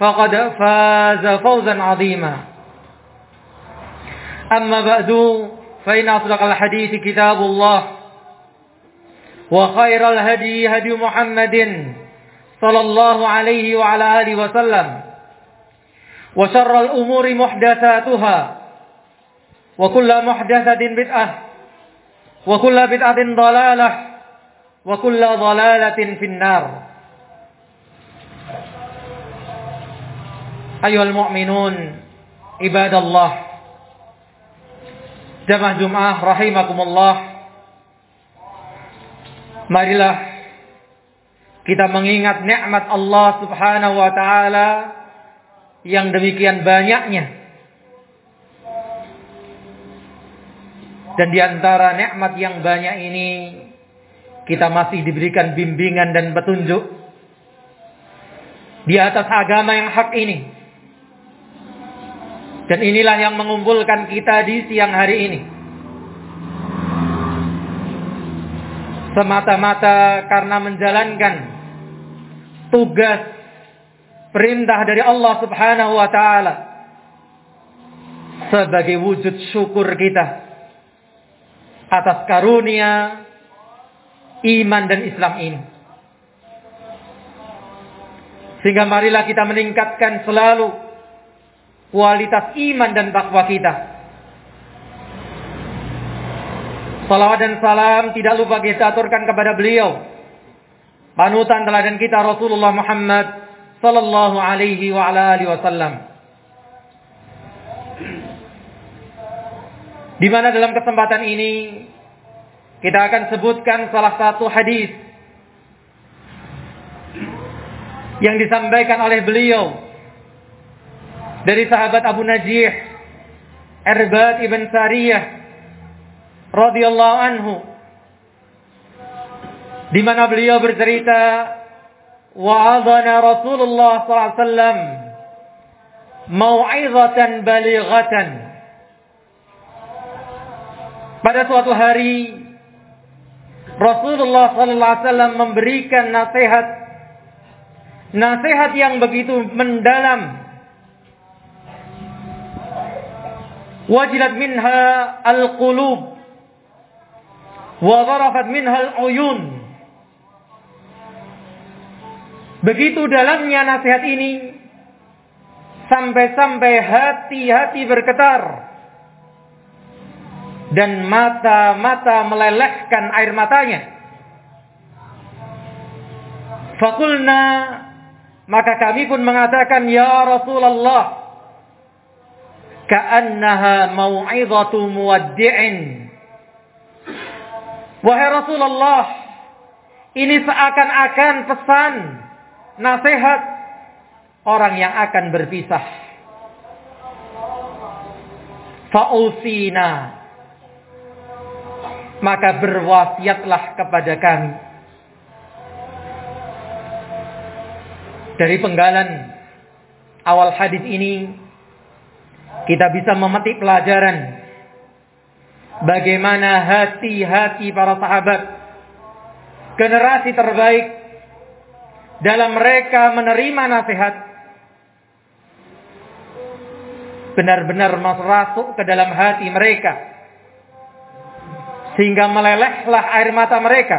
فقد فاز فوزا عظيما. أما بعد فإن أصدق الحديث كتاب الله وخير الهدي هدي محمد صلى الله عليه وعلى آله وسلم وشر الأمور محدثاتها وكل محدثة بدعة وكل بدعة ضلالة وكل ضلالة في النار. ayuhal mu'minun Ibadallah. Jamaah Jum'ah Rahimakumullah. Marilah Kita mengingat nikmat Allah subhanahu wa ta'ala Yang demikian banyaknya. Dan di antara nikmat yang banyak ini Kita masih diberikan bimbingan dan petunjuk Di atas agama yang hak ini. Dan inilah yang mengumpulkan kita di siang hari ini. Semata-mata karena menjalankan tugas perintah dari Allah Subhanahu wa taala sebagai wujud syukur kita atas karunia iman dan Islam ini. Sehingga marilah kita meningkatkan selalu kualitas iman dan takwa kita. Salawat dan salam tidak lupa kita aturkan kepada beliau. Panutan teladan kita Rasulullah Muhammad sallallahu alaihi wa ala alihi wasallam. Di mana dalam kesempatan ini kita akan sebutkan salah satu hadis yang disampaikan oleh beliau dari sahabat Abu Najih Erbad ibn Sariyah radhiyallahu anhu di mana beliau bercerita wa'adana Rasulullah SAW mau'izatan balighatan. Pada suatu hari Rasulullah SAW memberikan nasihat nasihat yang begitu mendalam wajilat minha al-qulub. Wa zarafat minha al-uyun. Begitu dalamnya nasihat ini sampai-sampai hati-hati bergetar. Dan mata-mata melelehkan air matanya. Fakulna maka kami pun mengatakan ya Rasulullah ka'annaha mau'izatu muwaddi'in. Wahai Rasulullah, ini seakan-akan pesan nasihat orang yang akan berpisah. Fa'usina. Maka berwasiatlah kepada kami. Dari penggalan awal hadis ini kita bisa memetik pelajaran. Bagaimana hati-hati para sahabat. Generasi terbaik. Dalam mereka menerima nasihat. Benar-benar masuk ke dalam hati mereka. Sehingga melelehlah air mata mereka.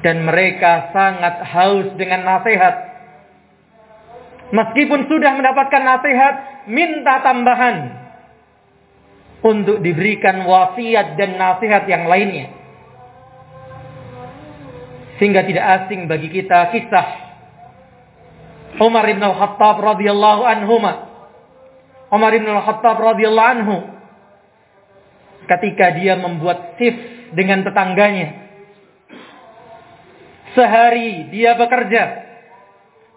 Dan mereka sangat haus dengan nasihat Meskipun sudah mendapatkan nasihat, minta tambahan untuk diberikan wasiat dan nasihat yang lainnya. Sehingga tidak asing bagi kita kisah Umar bin Al-Khattab radhiyallahu anhu. Umar bin Al-Khattab radhiyallahu anhu ketika dia membuat shift dengan tetangganya. Sehari dia bekerja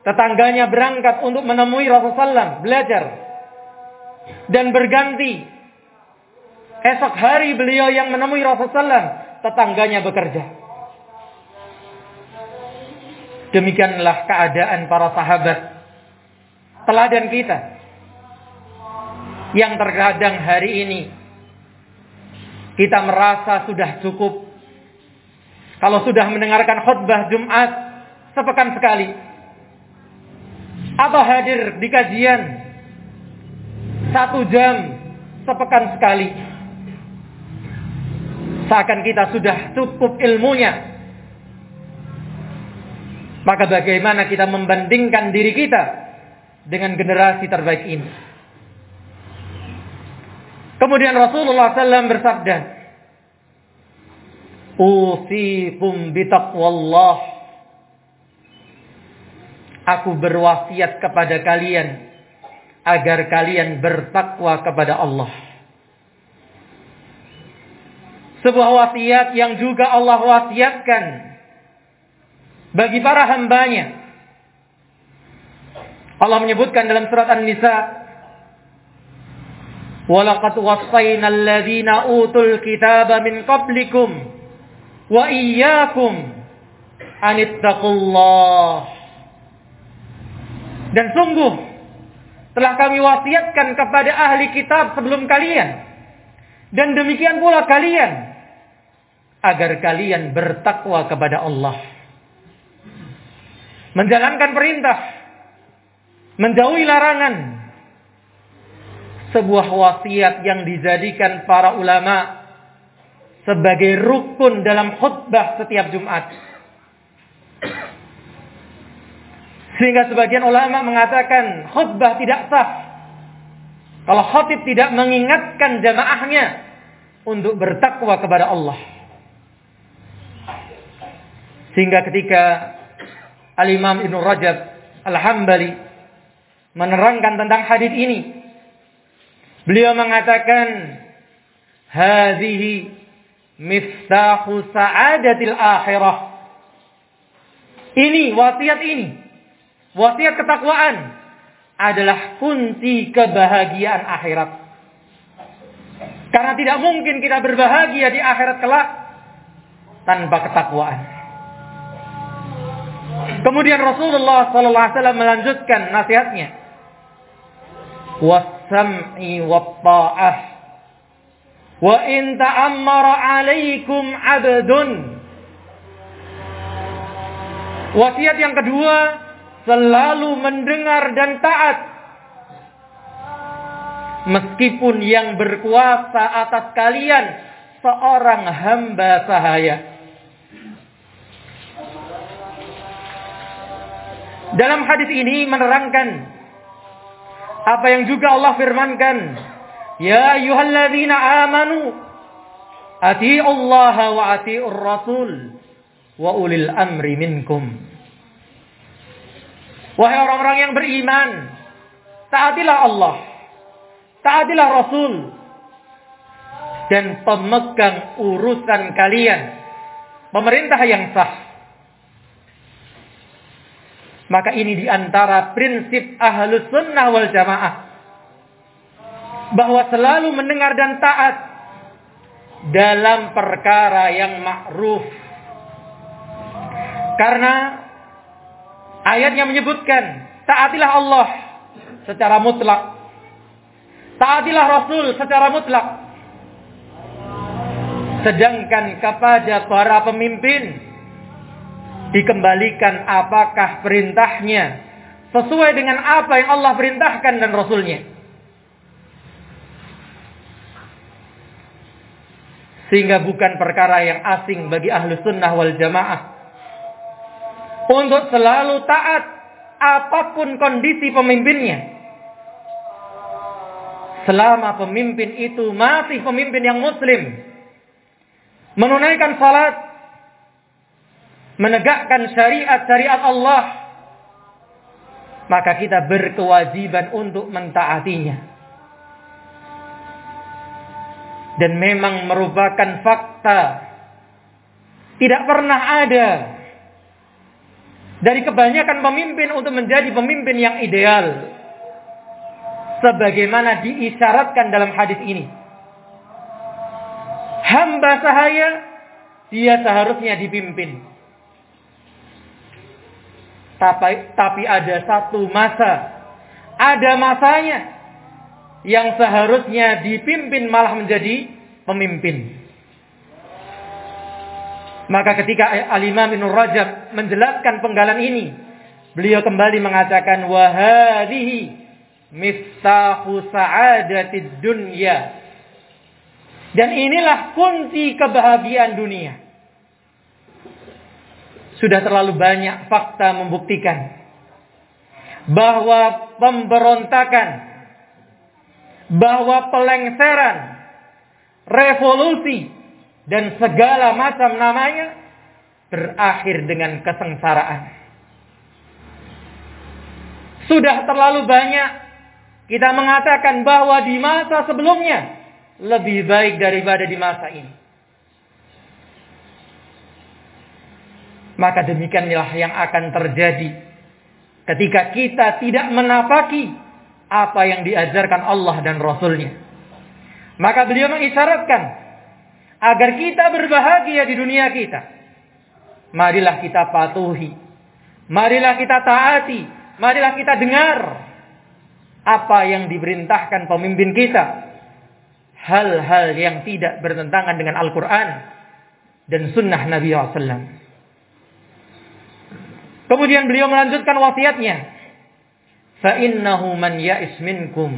Tetangganya berangkat untuk menemui Rasulullah SAW, belajar. Dan berganti. Esok hari beliau yang menemui Rasulullah SAW, tetangganya bekerja. Demikianlah keadaan para sahabat. Teladan kita. Yang terkadang hari ini kita merasa sudah cukup. Kalau sudah mendengarkan khutbah Jumat sepekan sekali, atau hadir di kajian satu jam sepekan sekali. Seakan kita sudah cukup ilmunya. Maka bagaimana kita membandingkan diri kita dengan generasi terbaik ini? Kemudian Rasulullah SAW bersabda, Usikum bitaqwallah Aku berwasiat kepada kalian agar kalian bertakwa kepada Allah. Sebuah wasiat yang juga Allah wasiatkan bagi para hambanya. Allah menyebutkan dalam surat An-Nisa, "Walaqad wassayna alladziina utul kitaba min qablikum wa iyyakum an dan sungguh telah kami wasiatkan kepada ahli kitab sebelum kalian. Dan demikian pula kalian. Agar kalian bertakwa kepada Allah. Menjalankan perintah. Menjauhi larangan. Sebuah wasiat yang dijadikan para ulama sebagai rukun dalam khutbah setiap Jumat. Sehingga sebagian ulama mengatakan khutbah tidak sah. Kalau khatib tidak mengingatkan jamaahnya untuk bertakwa kepada Allah. Sehingga ketika Al-Imam Ibn Rajab Al-Hambali menerangkan tentang hadis ini. Beliau mengatakan, Hadihi miftahu sa'adatil akhirah. Ini, wasiat ini Wasiat ketakwaan adalah kunci kebahagiaan akhirat. Karena tidak mungkin kita berbahagia di akhirat kelak tanpa ketakwaan. Kemudian Rasulullah SAW melanjutkan nasihatnya. Wasam'i wa. Wa in ta'ammara alaikum abdun. Wasiat yang kedua selalu mendengar dan taat. Meskipun yang berkuasa atas kalian seorang hamba sahaya. Dalam hadis ini menerangkan apa yang juga Allah firmankan, "Ya ayyuhalladzina amanu atii'u Allah wa atii'ur rasul wa ulil amri minkum." Wahai orang-orang yang beriman, taatilah Allah, taatilah Rasul, dan pemegang urusan kalian, pemerintah yang sah. Maka ini di antara prinsip ahlus sunnah wal jamaah. Bahwa selalu mendengar dan taat dalam perkara yang ma'ruf. Karena Ayatnya menyebutkan taatilah Allah secara mutlak. Taatilah Rasul secara mutlak. Sedangkan kepada para pemimpin dikembalikan apakah perintahnya sesuai dengan apa yang Allah perintahkan dan Rasulnya. Sehingga bukan perkara yang asing bagi ahlu sunnah wal jamaah. Untuk selalu taat apa pun kondisi pemimpinnya. Selama pemimpin itu masih pemimpin yang muslim. Menunaikan salat. Menegakkan syariat-syariat Allah. Maka kita berkewajiban untuk mentaatinya. Dan memang merupakan fakta. Tidak pernah ada. Dari kebanyakan pemimpin untuk menjadi pemimpin yang ideal sebagaimana diisyaratkan dalam hadis ini. Hamba sahaya dia seharusnya dipimpin. Tapi, tapi ada satu masa, ada masanya yang seharusnya dipimpin malah menjadi pemimpin. Maka ketika Al-Imam Ibn Rajab menjelaskan penggalan ini, beliau kembali mengatakan wahadihi miftahu sa'adatid dunya. Dan inilah kunci kebahagiaan dunia. Sudah terlalu banyak fakta membuktikan bahwa pemberontakan, bahwa pelengseran, revolusi, dan segala macam namanya berakhir dengan kesengsaraan. Sudah terlalu banyak kita mengatakan bahwa di masa sebelumnya lebih baik daripada di masa ini. Maka demikianlah yang akan terjadi ketika kita tidak menapaki apa yang diajarkan Allah dan Rasulnya. Maka beliau mengisyaratkan agar kita berbahagia di dunia kita. Marilah kita patuhi. Marilah kita taati. Marilah kita dengar apa yang diperintahkan pemimpin kita. Hal-hal yang tidak bertentangan dengan Al-Quran dan sunnah Nabi SAW. Kemudian beliau melanjutkan wasiatnya. فَإِنَّهُ مَنْ يَئِسْ مِنْكُمْ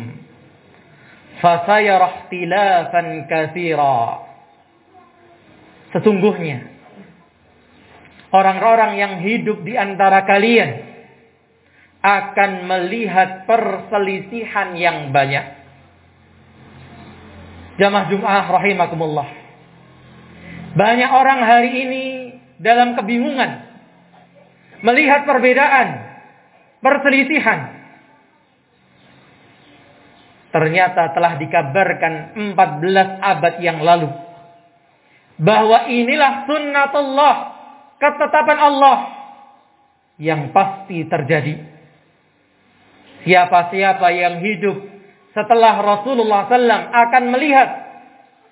فَسَيَرَ اخْتِلَافًا كَثِيرًا Sesungguhnya orang-orang yang hidup di antara kalian akan melihat perselisihan yang banyak. Jamaah Jum'ah rahimakumullah. Banyak orang hari ini dalam kebingungan. Melihat perbedaan. Perselisihan. Ternyata telah dikabarkan 14 abad yang lalu. Bahwa inilah sunnatullah. Ketetapan Allah. Yang pasti terjadi Siapa-siapa yang hidup setelah Rasulullah SAW akan melihat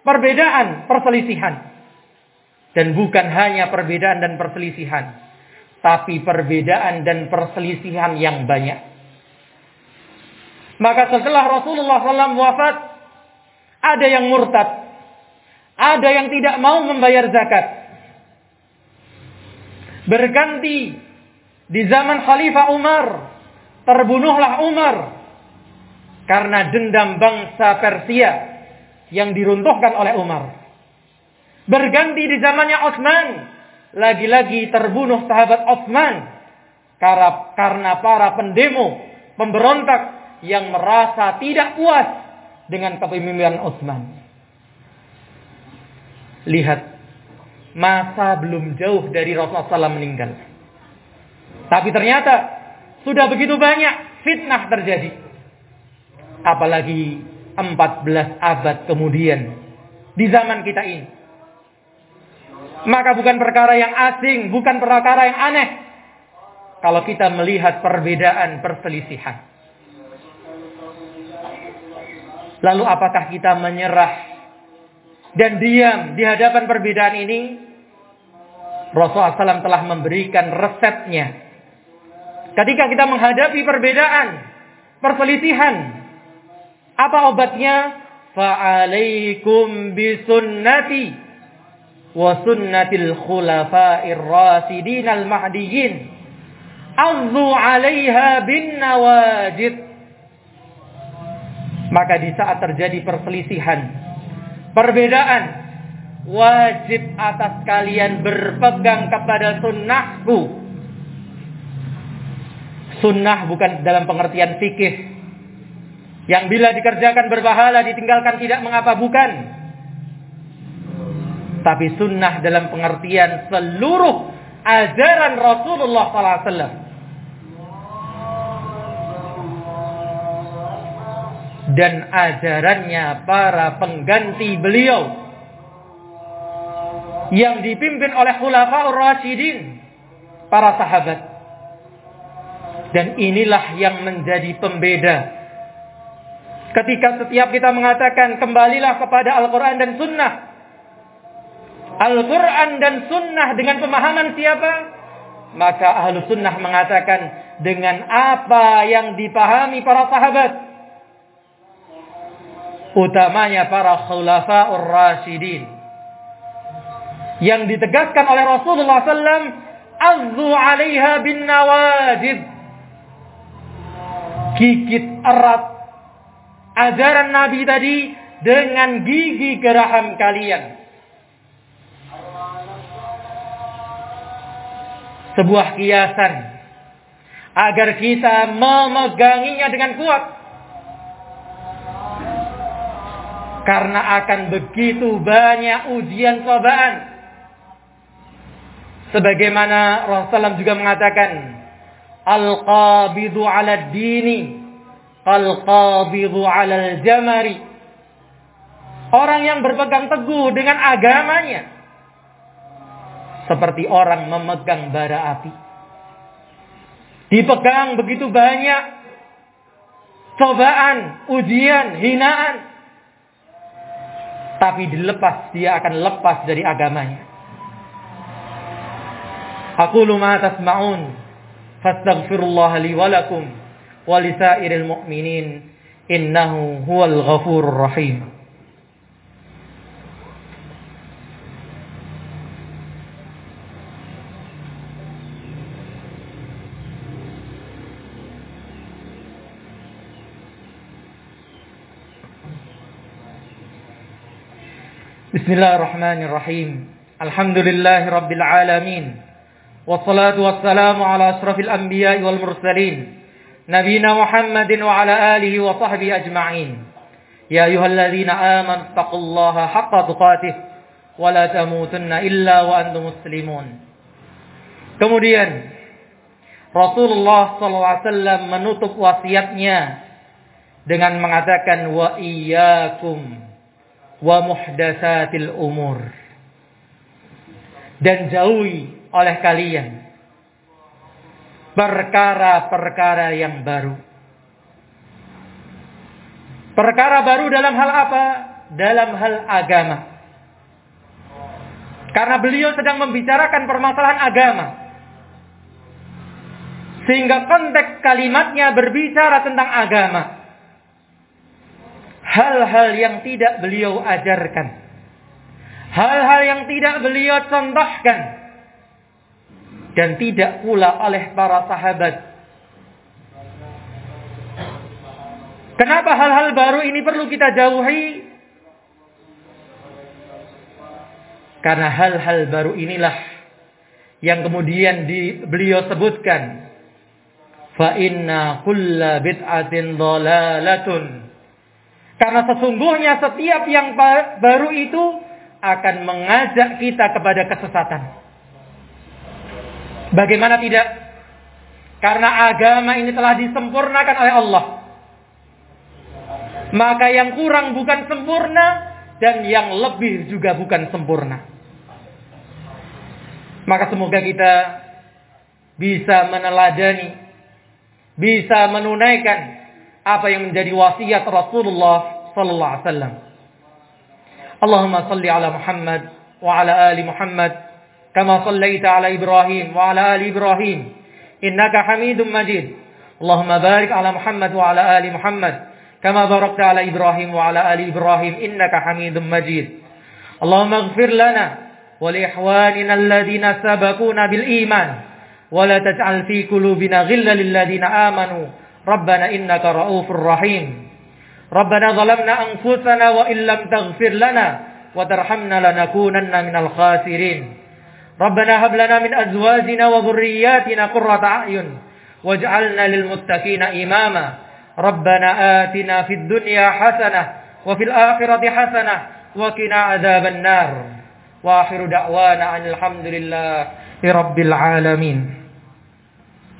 perbedaan perselisihan. Dan bukan hanya perbedaan dan perselisihan. Tapi perbedaan dan perselisihan yang banyak. Maka setelah Rasulullah SAW wafat, ada yang murtad. Ada yang tidak mau membayar zakat. Berganti di zaman Khalifah Umar terbunuhlah Umar karena dendam bangsa Persia yang diruntuhkan oleh Umar. Berganti di zamannya Utsman, lagi-lagi terbunuh sahabat Utsman karena para pendemo, pemberontak yang merasa tidak puas dengan kepemimpinan Utsman. Lihat, masa belum jauh dari Rasulullah SAW meninggal. Tapi ternyata sudah begitu banyak fitnah terjadi. Apalagi 14 abad kemudian di zaman kita ini. Maka bukan perkara yang asing, bukan perkara yang aneh. Kalau kita melihat perbedaan perselisihan. Lalu apakah kita menyerah dan diam di hadapan perbedaan ini? Rasulullah SAW telah memberikan resepnya Ketika kita menghadapi perbedaan, perselisihan, Apa obatnya? Fa'alaikum bisunnati wa sunnatil khulafa'ir rasidin al-mahdiyyin. Azzu 'alaiha bin nawajid. Maka di saat terjadi perselisihan, perbedaan, wajib atas kalian berpegang kepada sunnahku. Sunnah bukan dalam pengertian fikih, yang bila dikerjakan berbahala, ditinggalkan tidak mengapa bukan. Tapi sunnah dalam pengertian seluruh ajaran Rasulullah SAW. Dan ajarannya para pengganti beliau. Yang dipimpin oleh khulafaur rasyidin. Para sahabat. Dan inilah yang menjadi pembeda Ketika setiap kita mengatakan kembalilah kepada Al-Quran dan Sunnah. Al-Quran dan Sunnah dengan pemahaman siapa? Maka ahlu sunnah mengatakan dengan apa yang dipahami para sahabat. Utamanya para khulafa'ur rasyidin. Yang ditegaskan oleh Rasulullah SAW. Azzu alaiha bin nawajid. Gigit erat ajaran Nabi tadi dengan gigi geraham kalian. Sebuah kiasan agar kita memeganginya dengan kuat. Karena akan begitu banyak ujian cobaan. Sebagaimana Rasulullah juga mengatakan, Al-qabidu ala dini Al-qabidhu 'alal jamari. Orang yang berpegang teguh dengan agamanya seperti orang memegang bara api. Dipegang begitu banyak cobaan, ujian, hinaan tapi dilepas dia akan lepas dari agamanya. Aku ma tasma'un fastaghfirullah li wa lakum wa lisairil mu'minin innahu huwal ghafurur rahim. Bismillahirrahmanirrahim. Alhamdulillahi rabbil alamin. Wassalatu wassalamu ala asrafil anbiya wal mursalin. Nabina Muhammadin wa ala alihi wa sahbihi ajma'in. Ya ayyuhalladzina amanu taqullaha haqqa tuqatih wa la tamutunna illa wa antum muslimun. Kemudian Rasulullah sallallahu alaihi wasallam menutup wasiatnya dengan mengatakan wa iyyakum wa muhdatsatil umur dan jauhi oleh kalian perkara-perkara yang baru. Perkara baru dalam hal apa? Dalam hal agama. Karena beliau sedang membicarakan permasalahan agama. Sehingga konteks kalimatnya berbicara tentang agama. Hal-hal yang tidak beliau ajarkan. Hal-hal yang tidak beliau contohkan dan tidak pula oleh para sahabat. Kenapa hal-hal baru ini perlu kita jauhi? Karena hal-hal baru inilah yang kemudian di, beliau sebutkan. Fa inna kulla bid'atin dhalalatun. Karena sesungguhnya setiap yang baru itu akan mengajak kita kepada kesesatan. Bagaimana tidak? Karena agama ini telah disempurnakan oleh Allah. Maka yang kurang bukan sempurna dan yang lebih juga bukan sempurna. Maka semoga kita bisa meneladani, bisa menunaikan apa yang menjadi wasiat Rasulullah sallallahu alaihi wasallam. Allahumma salli ala Muhammad wa ala ali Muhammad kama sallaita ala Ibrahim wa ala ali Ibrahim innaka Hamidum Majid. Allahumma barik ala Muhammad wa ala ali Muhammad kama barakta ala Ibrahim wa ala ali Ibrahim innaka Hamidum Majid. Allahumma ighfir lana wa li ihwanina alladhina sabaquna bil iman wa la taj'al fi qulubina ghillan lil ladina amanu ربنا إنك رؤوف رحيم. ربنا ظلمنا أنفسنا وإن لم تغفر لنا وترحمنا لنكونن من الخاسرين. ربنا هب لنا من أزواجنا وذرياتنا قرة أعين واجعلنا للمتقين إماما. ربنا آتنا في الدنيا حسنة وفي الآخرة حسنة وقنا عذاب النار. وآخر دعوانا عن الحمد لله رب العالمين.